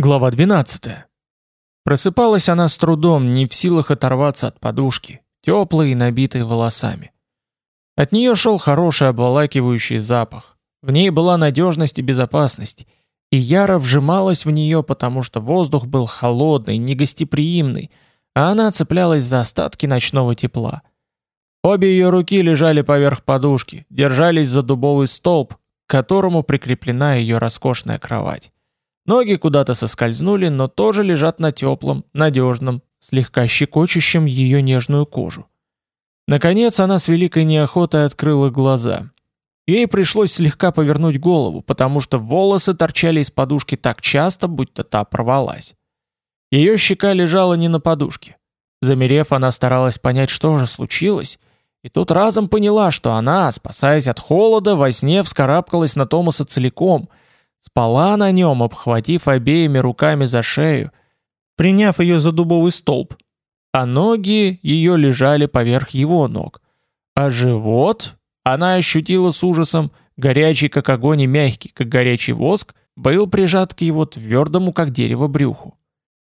Глава 12. Просыпалась она с трудом, не в силах оторваться от подушки, теплой и набитой волосами. От нее шел хороший обволакивающий запах. В ней была надежность и безопасность, и Яра вжималась в нее, потому что воздух был холодный, негостеприимный, а она цеплялась за остатки ночного тепла. Обе ее руки лежали поверх подушки, держались за дубовый столб, к которому прикреплена ее роскошная кровать. Ноги куда-то соскользнули, но тоже лежат на теплом, надежном, слегка щекочущем ее нежную кожу. Наконец она с великой неохотой открыла глаза. Ей пришлось слегка повернуть голову, потому что волосы торчали из подушки так часто, будто та порвалась. Ее щека лежала не на подушке. Замерев, она старалась понять, что же случилось, и тут разом поняла, что она, спасаясь от холода, во сне вскарабкалась на Томаса целиком — Спала на нем, обхватив обеими руками за шею, приняв ее за дубовый столб, а ноги ее лежали поверх его ног. А живот, она ощутила с ужасом, горячий как огонь и мягкий, как горячий воск, был прижат к его твердому, как дерево, брюху.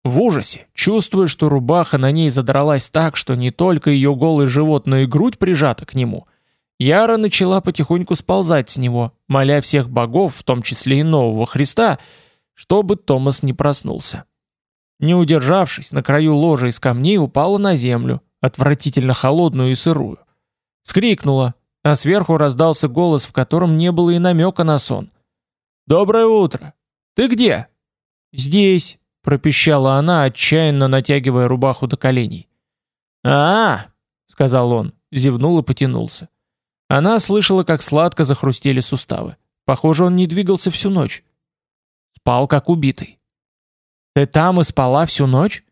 В ужасе, чувствуя, что рубаха на ней задралась так, что не только ее голый живот, но и грудь прижата к нему, Яра начала потихоньку сползать с него, моля всех богов, в том числе и нового Христа, чтобы Томас не проснулся. Не удержавшись, на краю ложа из камней упала на землю, отвратительно холодную и сырую. Скрикнула, а сверху раздался голос, в котором не было и намека на сон. «Доброе утро! Ты где?» «Здесь», — пропищала она, отчаянно натягивая рубаху до коленей. «А-а-а!» — сказал он, зевнул и потянулся. Она слышала, как сладко захрустели суставы. Похоже, он не двигался всю ночь. Спал как убитый. «Ты там и спала всю ночь?»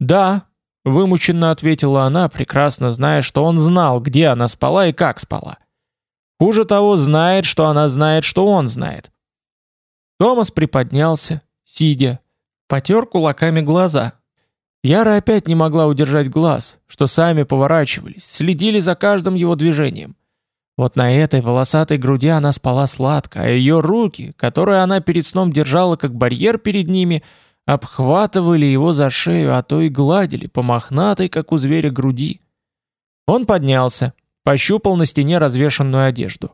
«Да», — вымученно ответила она, прекрасно зная, что он знал, где она спала и как спала. Хуже того, знает, что она знает, что он знает. Томас приподнялся, сидя, потер кулаками глаза. Яра опять не могла удержать глаз, что сами поворачивались, следили за каждым его движением. Вот на этой волосатой груди она спала сладко, а ее руки, которые она перед сном держала как барьер перед ними, обхватывали его за шею, а то и гладили по мохнатой, как у зверя, груди. Он поднялся, пощупал на стене развешанную одежду.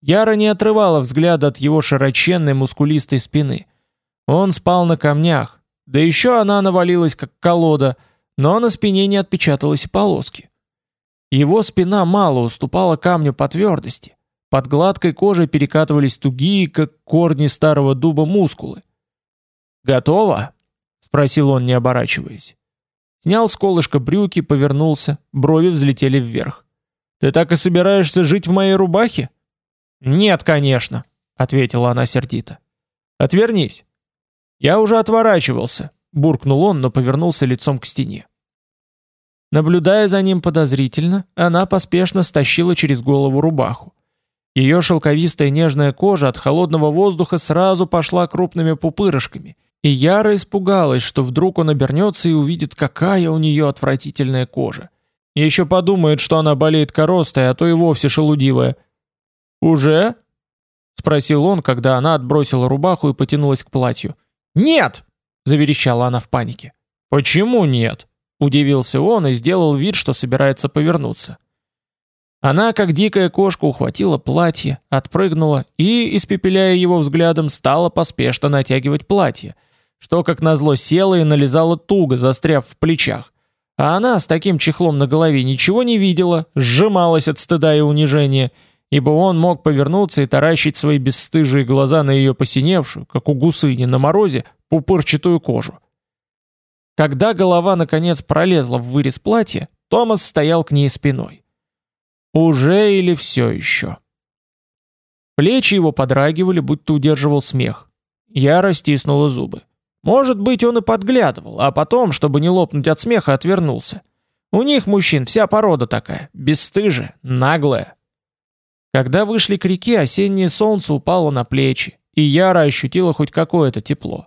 Яра не отрывала взгляда от его широченной мускулистой спины. Он спал на камнях, да еще она навалилась как колода, но на спине не отпечаталась и полоски. Его спина мало уступала камню по твердости. Под гладкой кожей перекатывались тугие, как корни старого дуба, мускулы. «Готово?» — спросил он, не оборачиваясь. Снял с колышка брюки, повернулся, брови взлетели вверх. «Ты так и собираешься жить в моей рубахе?» «Нет, конечно», — ответила она сердито. «Отвернись». «Я уже отворачивался», — буркнул он, но повернулся лицом к стене. Наблюдая за ним подозрительно, она поспешно стащила через голову рубаху. Ее шелковистая нежная кожа от холодного воздуха сразу пошла крупными пупырышками, и Яра испугалась, что вдруг он обернется и увидит, какая у нее отвратительная кожа. Еще подумает, что она болеет коростой, а то и вовсе шелудивая. «Уже?» — спросил он, когда она отбросила рубаху и потянулась к платью. «Нет!» — заверещала она в панике. «Почему нет?» Удивился он и сделал вид, что собирается повернуться. Она, как дикая кошка, ухватила платье, отпрыгнула и, испепеляя его взглядом, стала поспешно натягивать платье, что, как назло, село и налезало туго, застряв в плечах. А она с таким чехлом на голове ничего не видела, сжималась от стыда и унижения, ибо он мог повернуться и таращить свои бесстыжие глаза на ее посиневшую, как у гусыни на морозе, пупырчатую кожу. Когда голова наконец пролезла в вырез платья, Томас стоял к ней спиной. Уже или все еще? Плечи его подрагивали, будто удерживал смех. Я растиснула зубы. Может быть, он и подглядывал, а потом, чтобы не лопнуть от смеха, отвернулся. У них, мужчин, вся порода такая, бесстыжая, наглая. Когда вышли к реке, осеннее солнце упало на плечи, и Яра ощутила хоть какое-то тепло.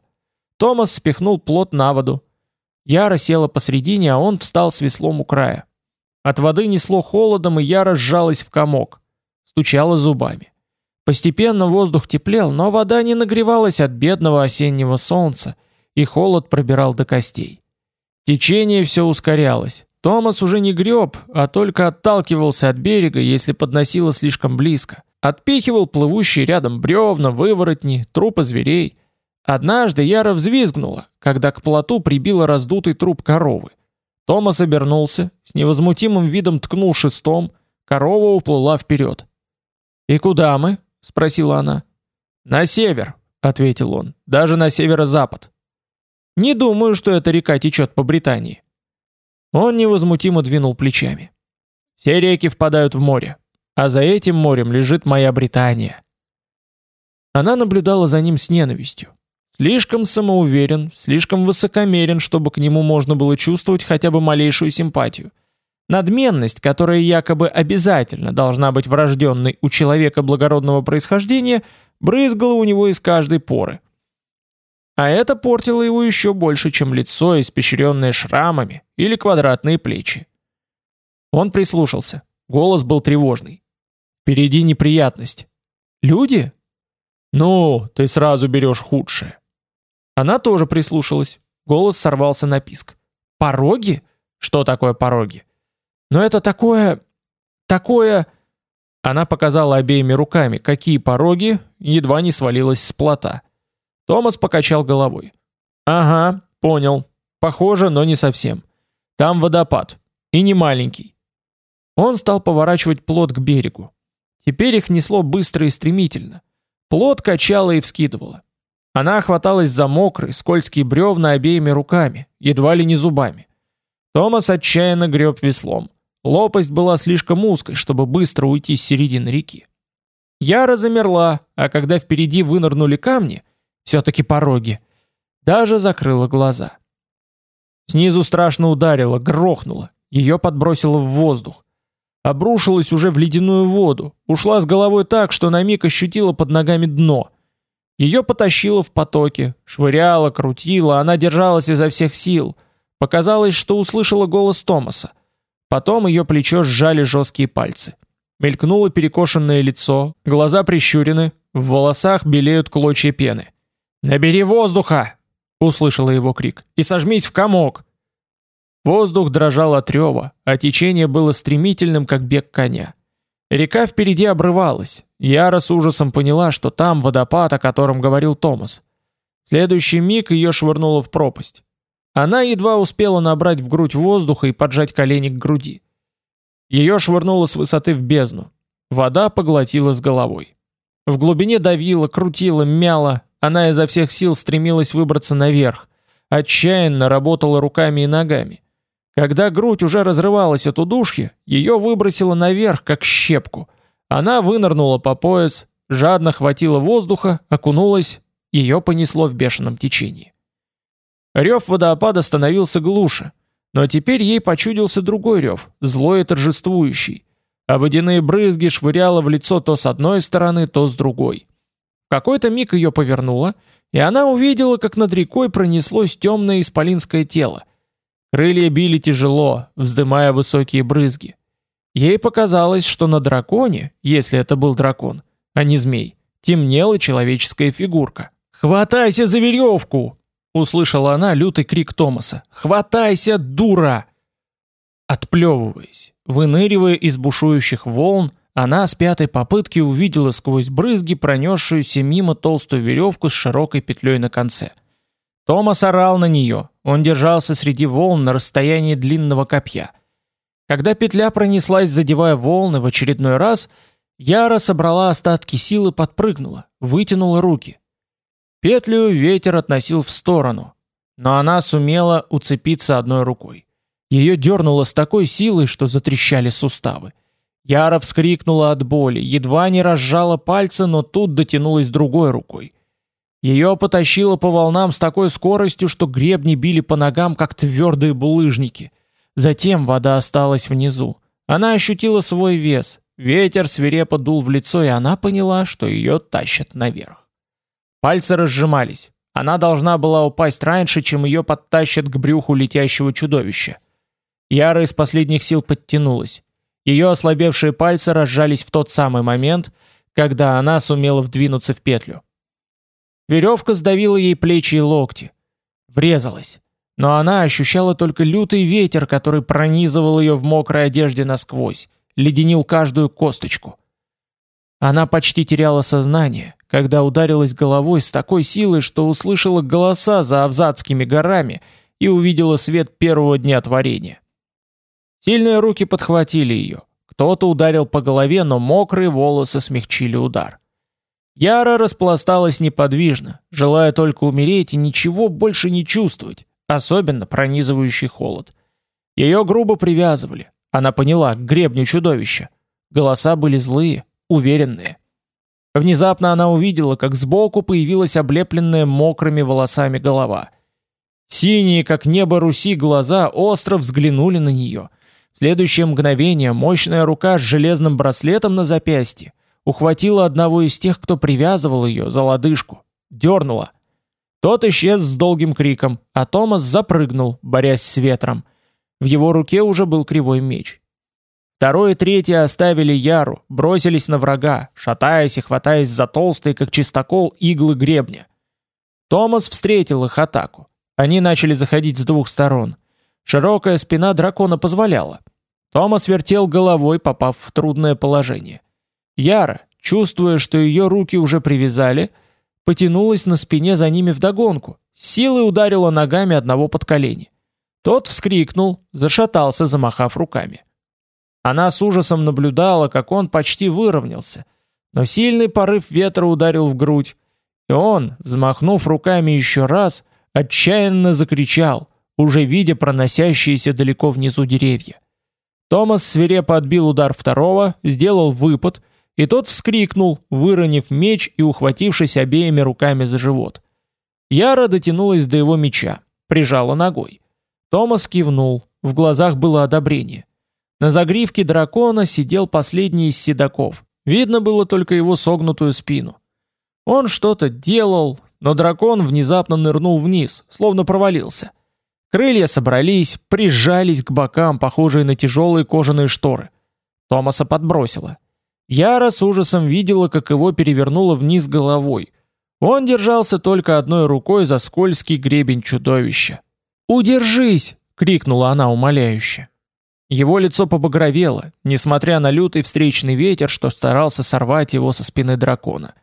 Томас спихнул плот на воду, Яра села посредине, а он встал с веслом у края. От воды несло холодом, и Яра сжалась в комок. Стучала зубами. Постепенно воздух теплел, но вода не нагревалась от бедного осеннего солнца, и холод пробирал до костей. Течение все ускорялось. Томас уже не греб, а только отталкивался от берега, если подносило слишком близко. Отпихивал плывущие рядом бревна, выворотни, трупы зверей. Однажды Яра взвизгнула, когда к плоту прибило раздутый труп коровы. Томас обернулся, с невозмутимым видом ткнул шестом, корова уплыла вперед. «И куда мы?» — спросила она. «На север», — ответил он, — «даже на северо-запад». «Не думаю, что эта река течет по Британии». Он невозмутимо двинул плечами. «Все реки впадают в море, а за этим морем лежит моя Британия». Она наблюдала за ним с ненавистью. Слишком самоуверен, слишком высокомерен, чтобы к нему можно было чувствовать хотя бы малейшую симпатию. Надменность, которая якобы обязательно должна быть врожденной у человека благородного происхождения, брызгала у него из каждой поры. А это портило его еще больше, чем лицо, испещренное шрамами или квадратные плечи. Он прислушался. Голос был тревожный. Впереди неприятность. Люди? Ну, ты сразу берешь худшее. Она тоже прислушалась. Голос сорвался на писк. Пороги? Что такое пороги? Но это такое... Такое... Она показала обеими руками, какие пороги, едва не свалилась с плота. Томас покачал головой. «Ага, понял. Похоже, но не совсем. Там водопад. И не маленький». Он стал поворачивать плот к берегу. Теперь их несло быстро и стремительно. Плот качало и вскидывало. Она хваталась за мокрые, скользкие бревна обеими руками, едва ли не зубами. Томас отчаянно греб веслом. Лопасть была слишком узкой, чтобы быстро уйти с середины реки. Яра замерла, а когда впереди вынырнули камни, все-таки пороги, даже закрыла глаза. Снизу страшно ударило, грохнуло, ее подбросило в воздух. Обрушилась уже в ледяную воду, ушла с головой так, что на миг ощутила под ногами дно. Ее потащило в потоке, швыряло, крутило, она держалась изо всех сил. Показалось, что услышала голос Томаса. Потом ее плечо сжали жесткие пальцы. Мелькнуло перекошенное лицо, глаза прищурены, в волосах белеют клочья пены. «Набери воздуха!» — услышала его крик. «И сожмись в комок!» Воздух дрожал от рева, а течение было стремительным, как бег коня. Река впереди обрывалась. Яра с ужасом поняла, что там водопад, о котором говорил Томас. В следующий миг ее швырнуло в пропасть. Она едва успела набрать в грудь воздуха и поджать колени к груди. Ее швырнуло с высоты в бездну. Вода поглотила с головой. В глубине давила, крутила, мяла. Она изо всех сил стремилась выбраться наверх. Отчаянно работала руками и ногами. Когда грудь уже разрывалась от удушья, ее выбросило наверх, как щепку. Она вынырнула по пояс, жадно хватила воздуха, окунулась, ее понесло в бешеном течении. Рев водопада становился глуше, но теперь ей почудился другой рев, злой и торжествующий, а водяные брызги швыряло в лицо то с одной стороны, то с другой. В какой-то миг ее повернуло, и она увидела, как над рекой пронеслось темное исполинское тело. Крылья били тяжело, вздымая высокие брызги. Ей показалось, что на драконе, если это был дракон, а не змей, темнела человеческая фигурка. «Хватайся за веревку!» Услышала она лютый крик Томаса. «Хватайся, дура!» Отплевываясь, выныривая из бушующих волн, она с пятой попытки увидела сквозь брызги пронесшуюся мимо толстую веревку с широкой петлей на конце. Томас орал на нее, он держался среди волн на расстоянии длинного копья. Когда петля пронеслась, задевая волны в очередной раз, Яра собрала остатки силы, подпрыгнула, вытянула руки. Петлю ветер относил в сторону, но она сумела уцепиться одной рукой. Ее дернуло с такой силой, что затрещали суставы. Яра вскрикнула от боли, едва не разжала пальцы, но тут дотянулась другой рукой. Ее потащило по волнам с такой скоростью, что гребни били по ногам, как твердые булыжники. Затем вода осталась внизу. Она ощутила свой вес. Ветер свирепо дул в лицо, и она поняла, что ее тащат наверх. Пальцы разжимались. Она должна была упасть раньше, чем ее подтащат к брюху летящего чудовища. Яра из последних сил подтянулась. Ее ослабевшие пальцы разжались в тот самый момент, когда она сумела вдвинуться в петлю. Веревка сдавила ей плечи и локти. Врезалась. Но она ощущала только лютый ветер, который пронизывал ее в мокрой одежде насквозь, леденил каждую косточку. Она почти теряла сознание, когда ударилась головой с такой силой, что услышала голоса за Авзатскими горами и увидела свет первого дня творения. Сильные руки подхватили ее. Кто-то ударил по голове, но мокрые волосы смягчили удар. Яра распласталась неподвижно, желая только умереть и ничего больше не чувствовать, особенно пронизывающий холод. Ее грубо привязывали. Она поняла, к гребню чудовища. Голоса были злые, уверенные. Внезапно она увидела, как сбоку появилась облепленная мокрыми волосами голова. Синие, как небо Руси, глаза остро взглянули на нее. В следующее мгновение мощная рука с железным браслетом на запястье ухватила одного из тех, кто привязывал ее, за лодыжку. Дернула. Тот исчез с долгим криком, а Томас запрыгнул, борясь с ветром. В его руке уже был кривой меч. Второе и третье оставили Яру, бросились на врага, шатаясь и хватаясь за толстые, как чистокол, иглы гребня. Томас встретил их атаку. Они начали заходить с двух сторон. Широкая спина дракона позволяла. Томас вертел головой, попав в трудное положение. Яра, чувствуя, что ее руки уже привязали, потянулась на спине за ними вдогонку, силой ударила ногами одного под колени. Тот вскрикнул, зашатался, замахав руками. Она с ужасом наблюдала, как он почти выровнялся, но сильный порыв ветра ударил в грудь, и он, взмахнув руками еще раз, отчаянно закричал, уже видя проносящиеся далеко внизу деревья. Томас свирепо отбил удар второго, сделал выпад, и тот вскрикнул, выронив меч и ухватившись обеими руками за живот. Яра дотянулась до его меча, прижала ногой. Томас кивнул, в глазах было одобрение. На загривке дракона сидел последний из седаков. Видно было только его согнутую спину. Он что-то делал, но дракон внезапно нырнул вниз, словно провалился. Крылья собрались, прижались к бокам, похожие на тяжелые кожаные шторы. Томаса подбросило. Яра с ужасом видела, как его перевернуло вниз головой. Он держался только одной рукой за скользкий гребень чудовища. «Удержись!» — крикнула она умоляюще. Его лицо побагровело, несмотря на лютый встречный ветер, что старался сорвать его со спины дракона.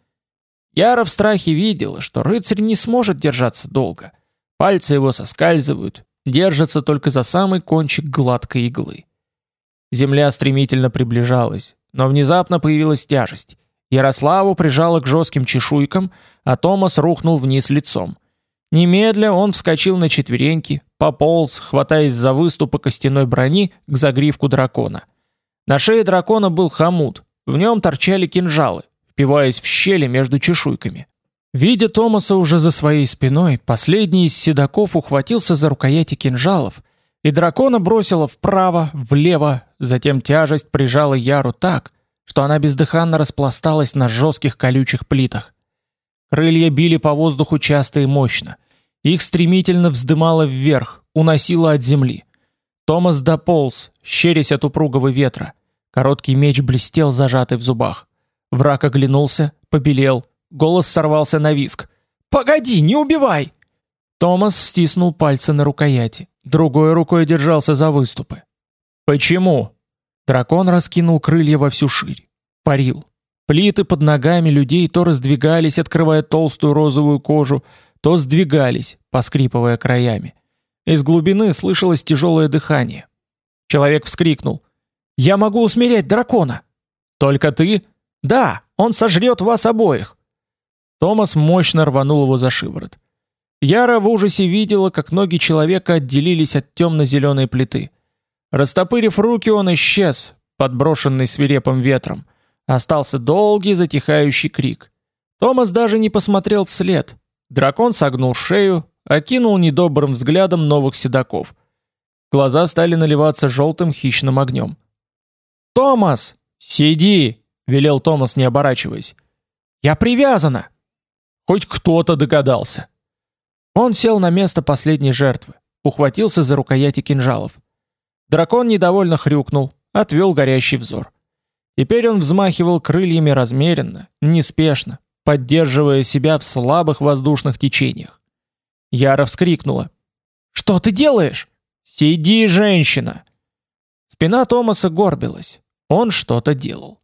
Яра в страхе видела, что рыцарь не сможет держаться долго. Пальцы его соскальзывают, держатся только за самый кончик гладкой иглы. Земля стремительно приближалась, но внезапно появилась тяжесть. Ярославу прижало к жестким чешуйкам, а Томас рухнул вниз лицом. Немедля он вскочил на четвереньки, пополз, хватаясь за выступы костяной брони к загривку дракона. На шее дракона был хомут, в нем торчали кинжалы, впиваясь в щели между чешуйками. Видя Томаса уже за своей спиной, последний из седаков ухватился за рукояти кинжалов, и дракона бросило вправо, влево, затем тяжесть прижала Яру так, что она бездыханно распласталась на жестких колючих плитах. Крылья били по воздуху часто и мощно. Их стремительно вздымало вверх, уносило от земли. Томас дополз, щерясь от упругого ветра. Короткий меч блестел, зажатый в зубах. Враг оглянулся, побелел, голос сорвался на виск. «Погоди, не убивай!» Томас стиснул пальцы на рукояти, другой рукой держался за выступы. «Почему?» Дракон раскинул крылья во всю ширь. Парил, Плиты под ногами людей то раздвигались, открывая толстую розовую кожу, то сдвигались, поскрипывая краями. Из глубины слышалось тяжелое дыхание. Человек вскрикнул. «Я могу усмирять дракона!» «Только ты?» «Да, он сожрет вас обоих!» Томас мощно рванул его за шиворот. Яра в ужасе видела, как ноги человека отделились от темно-зеленой плиты. Растопырив руки, он исчез, подброшенный свирепым ветром. Остался долгий затихающий крик. Томас даже не посмотрел вслед. Дракон согнул шею, окинул недобрым взглядом новых седаков. Глаза стали наливаться желтым хищным огнем. «Томас! Сиди!» — велел Томас, не оборачиваясь. «Я привязана!» Хоть кто-то догадался. Он сел на место последней жертвы, ухватился за рукояти кинжалов. Дракон недовольно хрюкнул, отвел горящий взор. Теперь он взмахивал крыльями размеренно, неспешно, поддерживая себя в слабых воздушных течениях. Яра вскрикнула. «Что ты делаешь?» «Сиди, женщина!» Спина Томаса горбилась. Он что-то делал.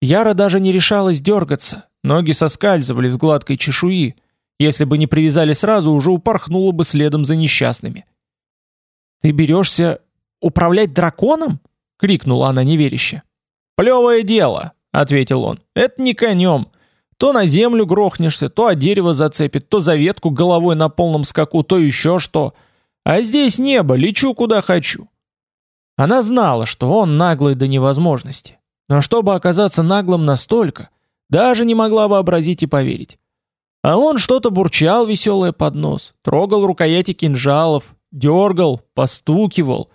Яра даже не решалась дергаться. Ноги соскальзывали с гладкой чешуи. Если бы не привязали сразу, уже упорхнула бы следом за несчастными. «Ты берешься управлять драконом?» — крикнула она неверяще. «Плевое дело!» — ответил он. «Это не конем. То на землю грохнешься, то о дерево зацепит, то за ветку головой на полном скаку, то еще что. А здесь небо, лечу куда хочу. Она знала, что он наглый до невозможности. Но чтобы оказаться наглым настолько, даже не могла вообразить и поверить. А он что-то бурчал веселое под нос, трогал рукояти кинжалов, дергал, постукивал,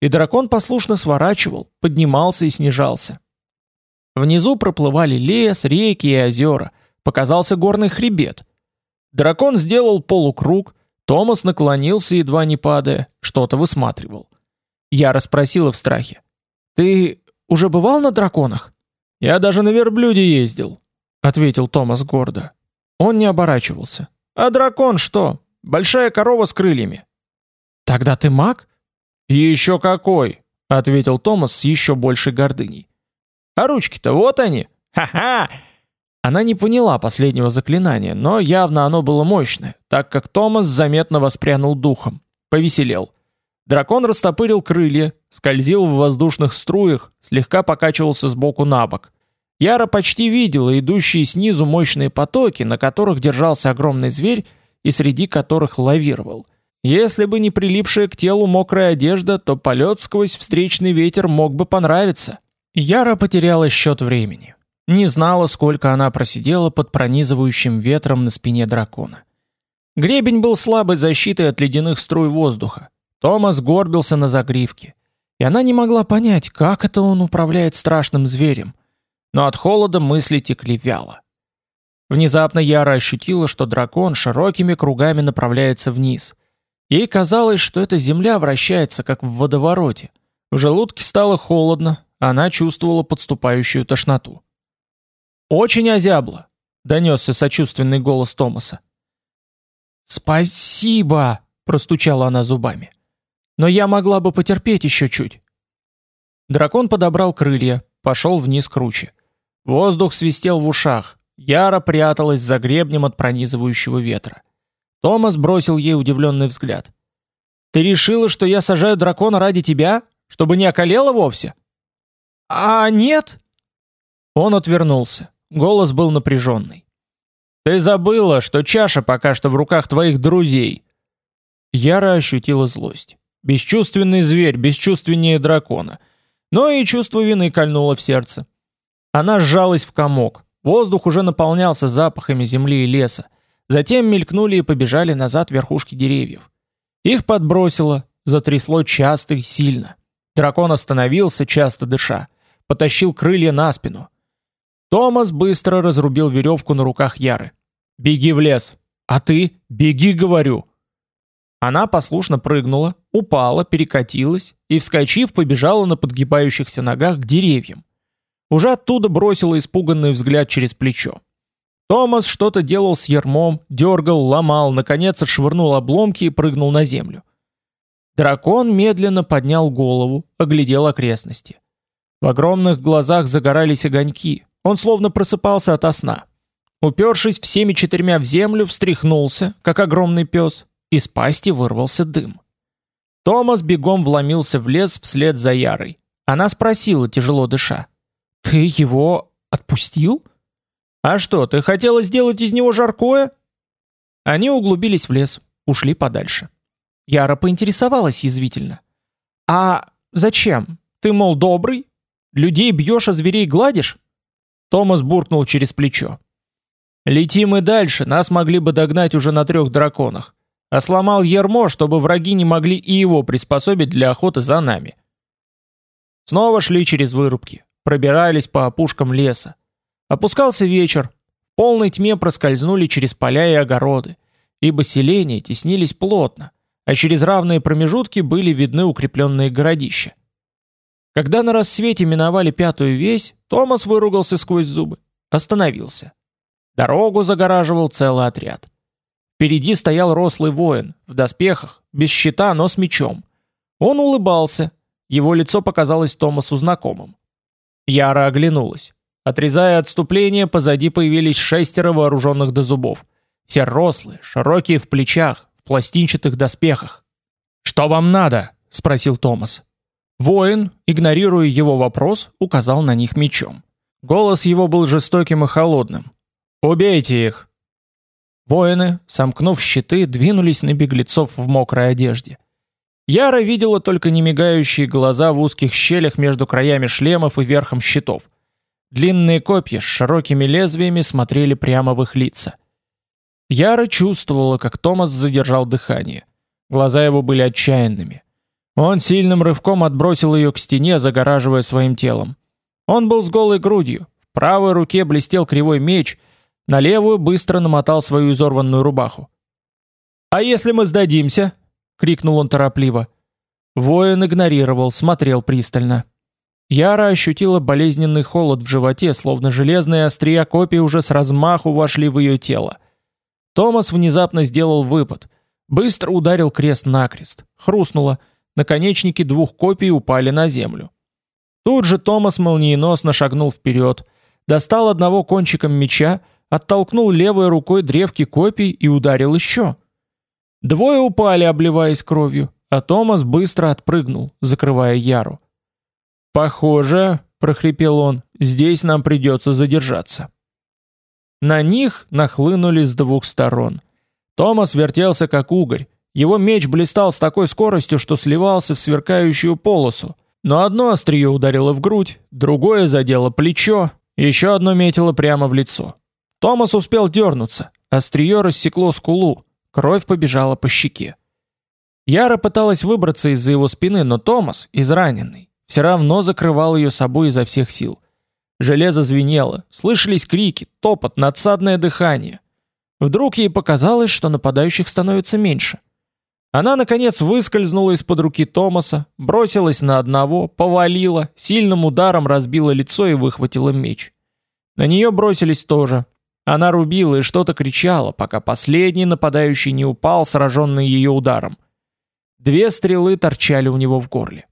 и дракон послушно сворачивал, поднимался и снижался. Внизу проплывали лес, реки и озера. Показался горный хребет. Дракон сделал полукруг, Томас наклонился, едва не падая, что-то высматривал. Я расспросила в страхе. «Ты уже бывал на драконах?» «Я даже на верблюде ездил», — ответил Томас гордо. Он не оборачивался. «А дракон что? Большая корова с крыльями». «Тогда ты маг?» «Еще какой!» — ответил Томас с еще большей гордыней. А ручки-то вот они. Ха-ха. Она не поняла последнего заклинания, но явно оно было мощное, так как Томас заметно воспрянул духом, повеселел. Дракон растопырил крылья, скользил в воздушных струях, слегка покачивался с боку на бок. Яра почти видела идущие снизу мощные потоки, на которых держался огромный зверь и среди которых лавировал. Если бы не прилипшая к телу мокрая одежда, то полет сквозь встречный ветер мог бы понравиться. Яра потеряла счет времени. Не знала, сколько она просидела под пронизывающим ветром на спине дракона. Гребень был слабой защитой от ледяных струй воздуха. Томас горбился на загривке. И она не могла понять, как это он управляет страшным зверем. Но от холода мысли текли вяло. Внезапно Яра ощутила, что дракон широкими кругами направляется вниз. Ей казалось, что эта земля вращается, как в водовороте. В желудке стало холодно, она чувствовала подступающую тошноту. «Очень озябло!» — донесся сочувственный голос Томаса. «Спасибо!» — простучала она зубами. «Но я могла бы потерпеть еще чуть». Дракон подобрал крылья, пошел вниз круче. Воздух свистел в ушах, Яра пряталась за гребнем от пронизывающего ветра. Томас бросил ей удивленный взгляд. «Ты решила, что я сажаю дракона ради тебя? Чтобы не околела вовсе?» «А нет?» Он отвернулся. Голос был напряженный. «Ты забыла, что чаша пока что в руках твоих друзей!» Яра ощутила злость. Бесчувственный зверь, бесчувственнее дракона. Но и чувство вины кольнуло в сердце. Она сжалась в комок. Воздух уже наполнялся запахами земли и леса. Затем мелькнули и побежали назад верхушки деревьев. Их подбросило, затрясло часто и сильно. Дракон остановился, часто дыша потащил крылья на спину. Томас быстро разрубил веревку на руках Яры. «Беги в лес!» «А ты? Беги, говорю!» Она послушно прыгнула, упала, перекатилась и, вскочив, побежала на подгибающихся ногах к деревьям. Уже оттуда бросила испуганный взгляд через плечо. Томас что-то делал с ермом, дергал, ломал, наконец отшвырнул обломки и прыгнул на землю. Дракон медленно поднял голову, оглядел окрестности. В огромных глазах загорались огоньки. Он словно просыпался ото сна. Упершись всеми четырьмя в землю, встряхнулся, как огромный пес. Из пасти вырвался дым. Томас бегом вломился в лес вслед за Ярой. Она спросила, тяжело дыша. «Ты его отпустил?» «А что, ты хотела сделать из него жаркое?» Они углубились в лес, ушли подальше. Яра поинтересовалась язвительно. «А зачем? Ты, мол, добрый? Людей бьешь, а зверей гладишь?» Томас буркнул через плечо. «Летим и дальше, нас могли бы догнать уже на трех драконах. А сломал ермо, чтобы враги не могли и его приспособить для охоты за нами». Снова шли через вырубки, пробирались по опушкам леса. Опускался вечер, в полной тьме проскользнули через поля и огороды, ибо селения теснились плотно, а через равные промежутки были видны укрепленные городища. Когда на рассвете миновали пятую весь, Томас выругался сквозь зубы, остановился. Дорогу загораживал целый отряд. Впереди стоял рослый воин, в доспехах, без щита, но с мечом. Он улыбался. Его лицо показалось Томасу знакомым. Яра оглянулась. Отрезая отступление, позади появились шестеро вооруженных до зубов. Все рослые, широкие в плечах, в пластинчатых доспехах. «Что вам надо?» — спросил Томас. Воин, игнорируя его вопрос, указал на них мечом. Голос его был жестоким и холодным. «Убейте их!» Воины, сомкнув щиты, двинулись на беглецов в мокрой одежде. Яра видела только немигающие глаза в узких щелях между краями шлемов и верхом щитов. Длинные копья с широкими лезвиями смотрели прямо в их лица. Яра чувствовала, как Томас задержал дыхание. Глаза его были отчаянными. Он сильным рывком отбросил ее к стене, загораживая своим телом. Он был с голой грудью, в правой руке блестел кривой меч, на левую быстро намотал свою изорванную рубаху. «А если мы сдадимся?» — крикнул он торопливо. Воин игнорировал, смотрел пристально. Яра ощутила болезненный холод в животе, словно железные острия копий уже с размаху вошли в ее тело. Томас внезапно сделал выпад. Быстро ударил крест-накрест. Хрустнуло. Наконечники двух копий упали на землю. Тут же Томас молниеносно шагнул вперед, достал одного кончиком меча, оттолкнул левой рукой древки копий и ударил еще. Двое упали, обливаясь кровью, а Томас быстро отпрыгнул, закрывая Яру. «Похоже», — прохрипел он, — «здесь нам придется задержаться». На них нахлынули с двух сторон. Томас вертелся как угорь, его меч блистал с такой скоростью, что сливался в сверкающую полосу, но одно острие ударило в грудь, другое задело плечо, еще одно метило прямо в лицо. Томас успел дернуться, острие рассекло скулу, кровь побежала по щеке. Яра пыталась выбраться из-за его спины, но Томас, израненный, все равно закрывал ее собой изо всех сил. Железо звенело, слышались крики, топот, надсадное дыхание. Вдруг ей показалось, что нападающих становится меньше. Она, наконец, выскользнула из-под руки Томаса, бросилась на одного, повалила, сильным ударом разбила лицо и выхватила меч. На нее бросились тоже. Она рубила и что-то кричала, пока последний нападающий не упал, сраженный ее ударом. Две стрелы торчали у него в горле.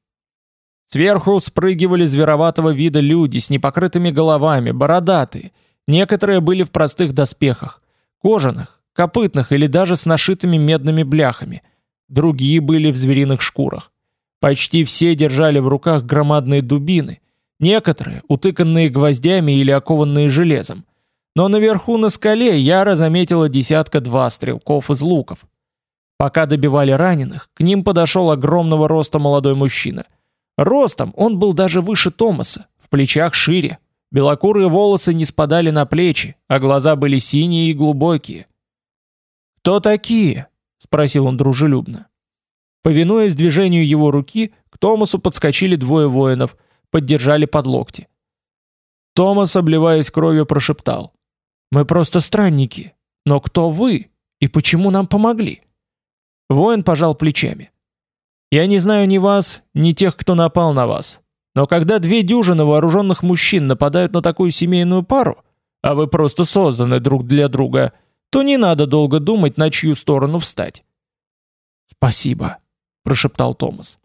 Сверху спрыгивали звероватого вида люди с непокрытыми головами, бородатые. Некоторые были в простых доспехах, кожаных, копытных или даже с нашитыми медными бляхами. Другие были в звериных шкурах. Почти все держали в руках громадные дубины, некоторые утыканные гвоздями или окованные железом. Но наверху на скале Яра заметила десятка-два стрелков из луков. Пока добивали раненых, к ним подошел огромного роста молодой мужчина – Ростом он был даже выше Томаса, в плечах шире. Белокурые волосы не спадали на плечи, а глаза были синие и глубокие. «Кто такие?» — спросил он дружелюбно. Повинуясь движению его руки, к Томасу подскочили двое воинов, поддержали под локти. Томас, обливаясь кровью, прошептал. «Мы просто странники. Но кто вы? И почему нам помогли?» Воин пожал плечами. Я не знаю ни вас, ни тех, кто напал на вас. Но когда две дюжины вооруженных мужчин нападают на такую семейную пару, а вы просто созданы друг для друга, то не надо долго думать, на чью сторону встать. «Спасибо», — прошептал Томас.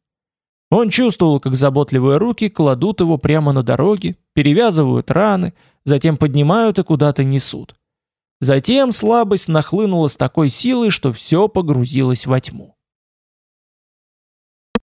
Он чувствовал, как заботливые руки кладут его прямо на дороге, перевязывают раны, затем поднимают и куда-то несут. Затем слабость нахлынула с такой силой, что все погрузилось во тьму.